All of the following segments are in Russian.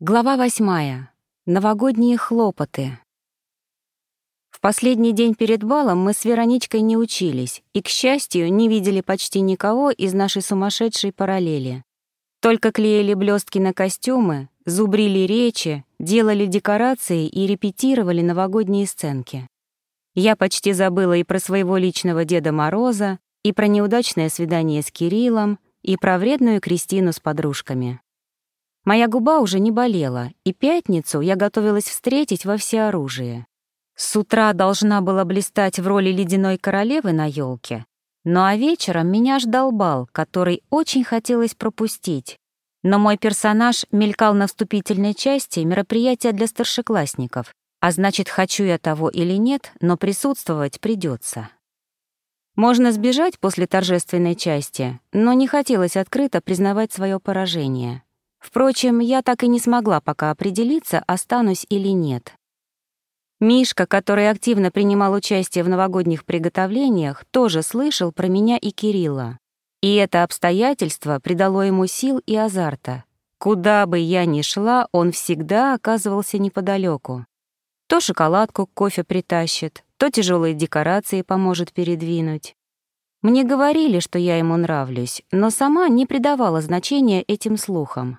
Глава восьмая. Новогодние хлопоты. В последний день перед балом мы с Вероничкой не учились и, к счастью, не видели почти никого из нашей сумасшедшей параллели. Только клеили блестки на костюмы, зубрили речи, делали декорации и репетировали новогодние сценки. Я почти забыла и про своего личного Деда Мороза, и про неудачное свидание с Кириллом, и про вредную Кристину с подружками. Моя губа уже не болела, и пятницу я готовилась встретить во всеоружие. С утра должна была блистать в роли ледяной королевы на елке, ну а вечером меня ждал бал, который очень хотелось пропустить. Но мой персонаж мелькал на вступительной части мероприятия для старшеклассников, а значит, хочу я того или нет, но присутствовать придется. Можно сбежать после торжественной части, но не хотелось открыто признавать свое поражение. Впрочем, я так и не смогла пока определиться, останусь или нет. Мишка, который активно принимал участие в новогодних приготовлениях, тоже слышал про меня и Кирилла. И это обстоятельство придало ему сил и азарта. Куда бы я ни шла, он всегда оказывался неподалеку. То шоколадку к кофе притащит, то тяжелые декорации поможет передвинуть. Мне говорили, что я ему нравлюсь, но сама не придавала значения этим слухам.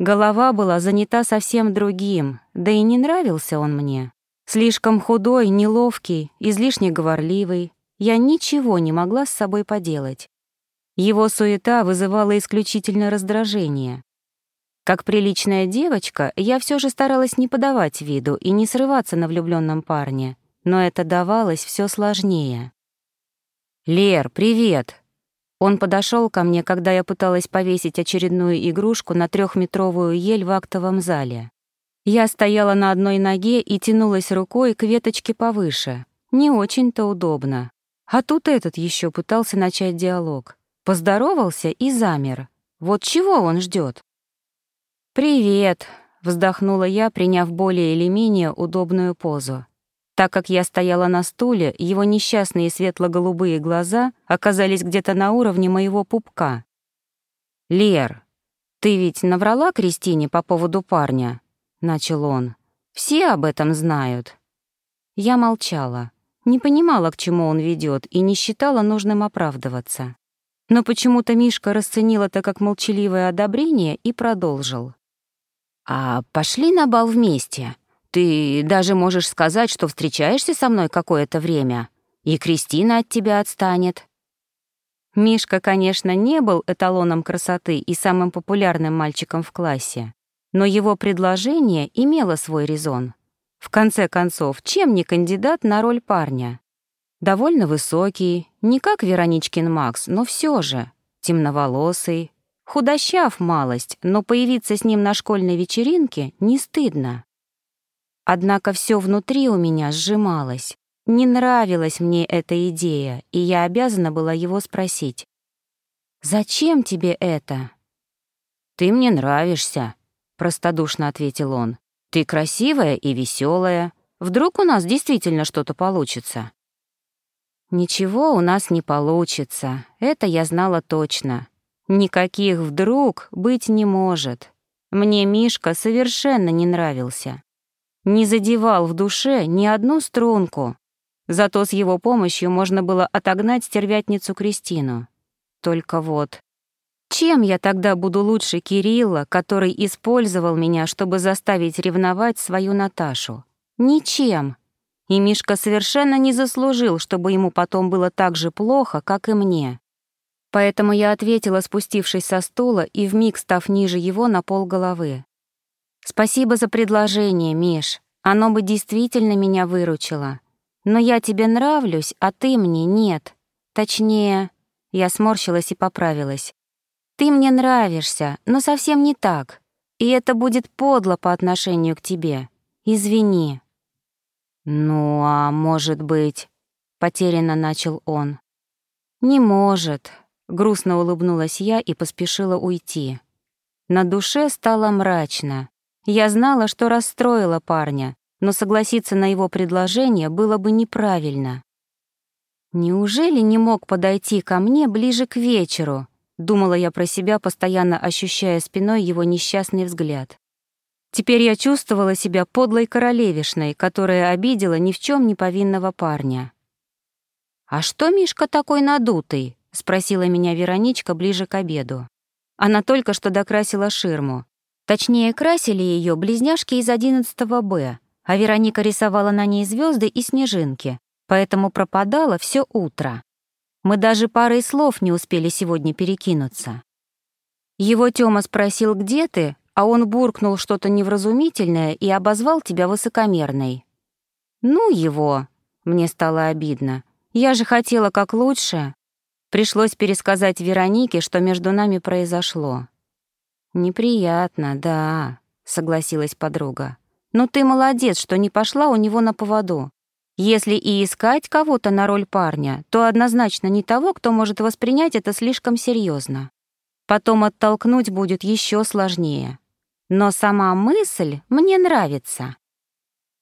Голова была занята совсем другим, да и не нравился он мне. Слишком худой, неловкий, излишне говорливый. Я ничего не могла с собой поделать. Его суета вызывала исключительно раздражение. Как приличная девочка, я все же старалась не подавать виду и не срываться на влюбленном парне, но это давалось все сложнее. «Лер, привет!» Он подошел ко мне, когда я пыталась повесить очередную игрушку на трехметровую ель в актовом зале. Я стояла на одной ноге и тянулась рукой к веточке повыше. Не очень-то удобно. А тут этот еще пытался начать диалог. Поздоровался и замер. Вот чего он ждет? «Привет», — вздохнула я, приняв более или менее удобную позу. Так как я стояла на стуле, его несчастные светло-голубые глаза оказались где-то на уровне моего пупка. «Лер, ты ведь наврала Кристине по поводу парня?» — начал он. «Все об этом знают». Я молчала, не понимала, к чему он ведет, и не считала нужным оправдываться. Но почему-то Мишка расценил это как молчаливое одобрение и продолжил. «А пошли на бал вместе. Ты даже можешь сказать, что встречаешься со мной какое-то время, и Кристина от тебя отстанет». Мишка, конечно, не был эталоном красоты и самым популярным мальчиком в классе, но его предложение имело свой резон. В конце концов, чем не кандидат на роль парня? Довольно высокий, не как Вероничкин Макс, но все же, темноволосый, худощав малость, но появиться с ним на школьной вечеринке не стыдно. Однако все внутри у меня сжималось. Не нравилась мне эта идея, и я обязана была его спросить. «Зачем тебе это?» «Ты мне нравишься», — простодушно ответил он. «Ты красивая и веселая. Вдруг у нас действительно что-то получится?» «Ничего у нас не получится, это я знала точно. Никаких «вдруг» быть не может. Мне Мишка совершенно не нравился не задевал в душе ни одну струнку. Зато с его помощью можно было отогнать стервятницу Кристину. Только вот... Чем я тогда буду лучше Кирилла, который использовал меня, чтобы заставить ревновать свою Наташу? Ничем. И Мишка совершенно не заслужил, чтобы ему потом было так же плохо, как и мне. Поэтому я ответила, спустившись со стула и вмиг став ниже его на пол головы. Спасибо за предложение, Миш. Оно бы действительно меня выручило. Но я тебе нравлюсь, а ты мне нет. Точнее, я сморщилась и поправилась. Ты мне нравишься, но совсем не так. И это будет подло по отношению к тебе. Извини. Ну, а может быть, потерянно начал он. Не может, грустно улыбнулась я и поспешила уйти. На душе стало мрачно. Я знала, что расстроила парня, но согласиться на его предложение было бы неправильно. Неужели не мог подойти ко мне ближе к вечеру? Думала я про себя, постоянно ощущая спиной его несчастный взгляд. Теперь я чувствовала себя подлой королевишной, которая обидела ни в чем не повинного парня. «А что Мишка такой надутый?» — спросила меня Вероничка ближе к обеду. Она только что докрасила ширму. Точнее, красили ее близняшки из 11 Б, а Вероника рисовала на ней звезды и снежинки, поэтому пропадала все утро. Мы даже парой слов не успели сегодня перекинуться. Его Тёма спросил, где ты, а он буркнул что-то невразумительное и обозвал тебя высокомерной. «Ну его!» — мне стало обидно. «Я же хотела как лучше». Пришлось пересказать Веронике, что между нами произошло. «Неприятно, да», — согласилась подруга. «Но ты молодец, что не пошла у него на поводу. Если и искать кого-то на роль парня, то однозначно не того, кто может воспринять это слишком серьезно. Потом оттолкнуть будет еще сложнее. Но сама мысль мне нравится».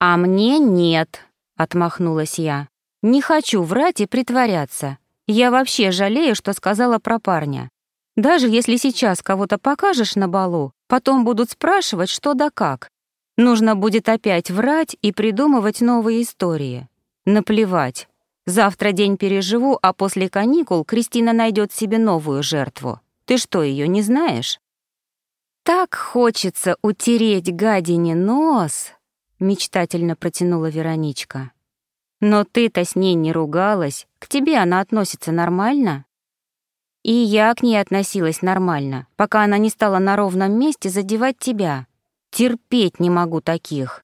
«А мне нет», — отмахнулась я. «Не хочу врать и притворяться. Я вообще жалею, что сказала про парня. Даже если сейчас кого-то покажешь на балу, потом будут спрашивать, что да как. Нужно будет опять врать и придумывать новые истории. Наплевать. Завтра день переживу, а после каникул Кристина найдет себе новую жертву. Ты что, ее не знаешь? Так хочется утереть гадине нос, мечтательно протянула Вероничка. Но ты-то с ней не ругалась, к тебе она относится нормально? И я к ней относилась нормально, пока она не стала на ровном месте задевать тебя. Терпеть не могу таких.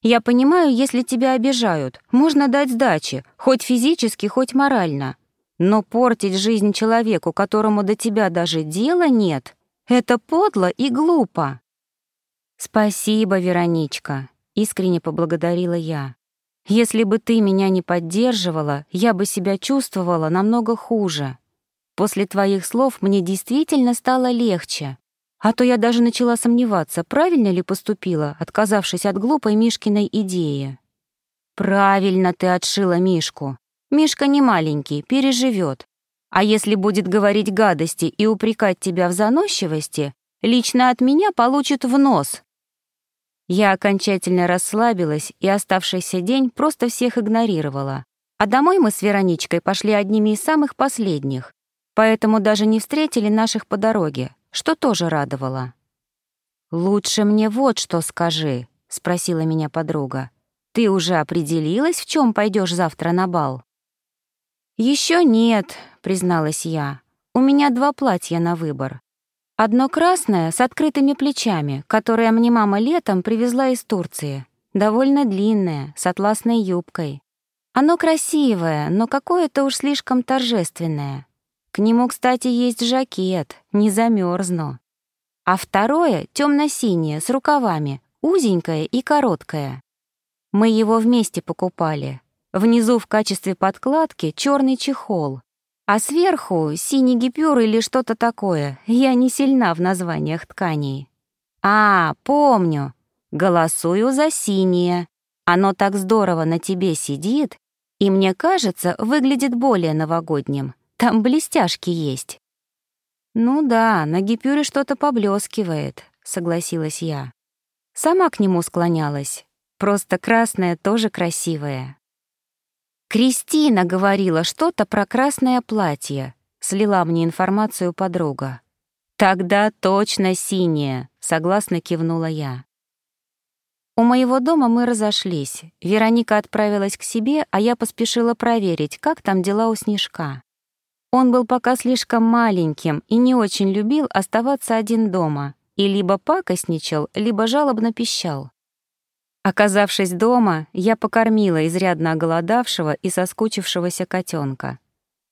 Я понимаю, если тебя обижают, можно дать сдачи, хоть физически, хоть морально. Но портить жизнь человеку, которому до тебя даже дела нет, это подло и глупо. Спасибо, Вероничка, искренне поблагодарила я. Если бы ты меня не поддерживала, я бы себя чувствовала намного хуже. После твоих слов мне действительно стало легче. А то я даже начала сомневаться, правильно ли поступила, отказавшись от глупой Мишкиной идеи. Правильно ты отшила Мишку. Мишка не маленький, переживет. А если будет говорить гадости и упрекать тебя в заносчивости, лично от меня получит в нос. Я окончательно расслабилась и оставшийся день просто всех игнорировала. А домой мы с Вероничкой пошли одними из самых последних поэтому даже не встретили наших по дороге, что тоже радовало. «Лучше мне вот что скажи», — спросила меня подруга. «Ты уже определилась, в чем пойдешь завтра на бал?» Еще нет», — призналась я. «У меня два платья на выбор. Одно красное с открытыми плечами, которое мне мама летом привезла из Турции. Довольно длинное, с атласной юбкой. Оно красивое, но какое-то уж слишком торжественное. К нему, кстати, есть жакет, не замерзну. А второе — темно-синее, с рукавами, узенькое и короткое. Мы его вместе покупали. Внизу в качестве подкладки черный чехол, а сверху синий гипюр или что-то такое. Я не сильна в названиях тканей. А, помню. Голосую за синее. Оно так здорово на тебе сидит, и, мне кажется, выглядит более новогодним. Там блестяшки есть». «Ну да, на гипюре что-то поблескивает», — согласилась я. Сама к нему склонялась. Просто красное тоже красивое. «Кристина говорила что-то про красное платье», — слила мне информацию подруга. «Тогда точно синее», — согласно кивнула я. У моего дома мы разошлись. Вероника отправилась к себе, а я поспешила проверить, как там дела у Снежка. Он был пока слишком маленьким и не очень любил оставаться один дома, и либо пакостничал, либо жалобно пищал. Оказавшись дома, я покормила изрядно оголодавшего и соскучившегося котенка.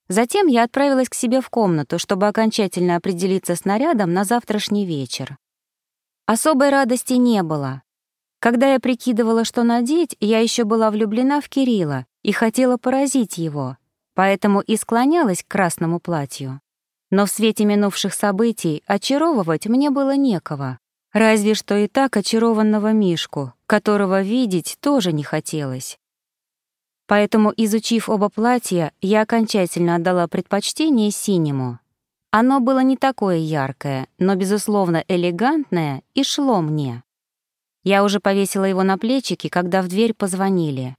Затем я отправилась к себе в комнату, чтобы окончательно определиться с нарядом на завтрашний вечер. Особой радости не было. Когда я прикидывала, что надеть, я еще была влюблена в Кирилла и хотела поразить его — поэтому и склонялась к красному платью. Но в свете минувших событий очаровывать мне было некого, разве что и так очарованного Мишку, которого видеть тоже не хотелось. Поэтому, изучив оба платья, я окончательно отдала предпочтение синему. Оно было не такое яркое, но, безусловно, элегантное и шло мне. Я уже повесила его на плечики, когда в дверь позвонили.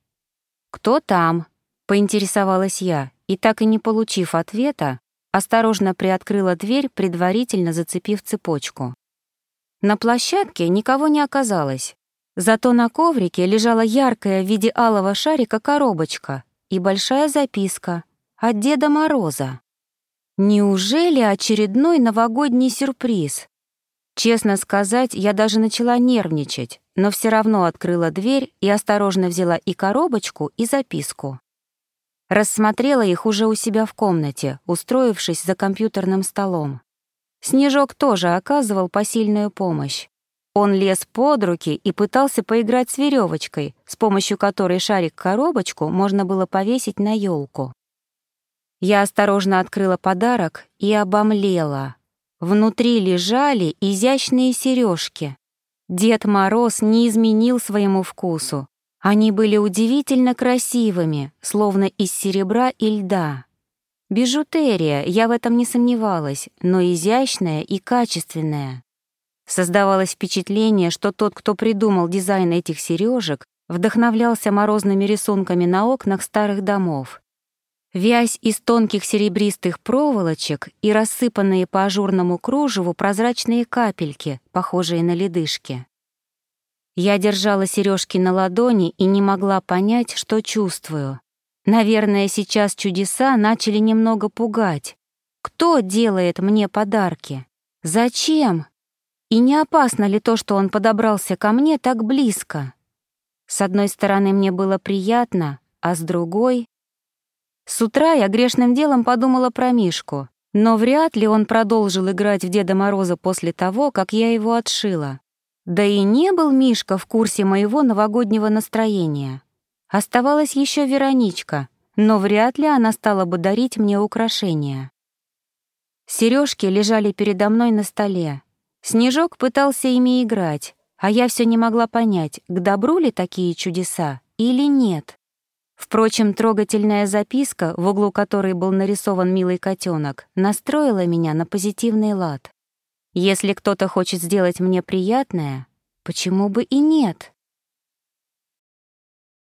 «Кто там?» — поинтересовалась я, и так и не получив ответа, осторожно приоткрыла дверь, предварительно зацепив цепочку. На площадке никого не оказалось, зато на коврике лежала яркая в виде алого шарика коробочка и большая записка от Деда Мороза. Неужели очередной новогодний сюрприз? Честно сказать, я даже начала нервничать, но все равно открыла дверь и осторожно взяла и коробочку, и записку. Рассмотрела их уже у себя в комнате, устроившись за компьютерным столом. Снежок тоже оказывал посильную помощь. Он лез под руки и пытался поиграть с веревочкой, с помощью которой шарик-коробочку можно было повесить на елку. Я осторожно открыла подарок и обомлела. Внутри лежали изящные сережки. Дед Мороз не изменил своему вкусу. Они были удивительно красивыми, словно из серебра и льда. Бижутерия, я в этом не сомневалась, но изящная и качественная. Создавалось впечатление, что тот, кто придумал дизайн этих сережек, вдохновлялся морозными рисунками на окнах старых домов. Вязь из тонких серебристых проволочек и рассыпанные по ажурному кружеву прозрачные капельки, похожие на ледышки. Я держала сережки на ладони и не могла понять, что чувствую. Наверное, сейчас чудеса начали немного пугать. Кто делает мне подарки? Зачем? И не опасно ли то, что он подобрался ко мне так близко? С одной стороны, мне было приятно, а с другой с утра я грешным делом подумала про Мишку, но вряд ли он продолжил играть в Деда Мороза после того, как я его отшила. Да и не был Мишка в курсе моего новогоднего настроения. Оставалась еще Вероничка, но вряд ли она стала бы дарить мне украшения. Сережки лежали передо мной на столе. Снежок пытался ими играть, а я все не могла понять, к добру ли такие чудеса или нет. Впрочем, трогательная записка, в углу которой был нарисован милый котенок, настроила меня на позитивный лад. Если кто-то хочет сделать мне приятное, почему бы и нет?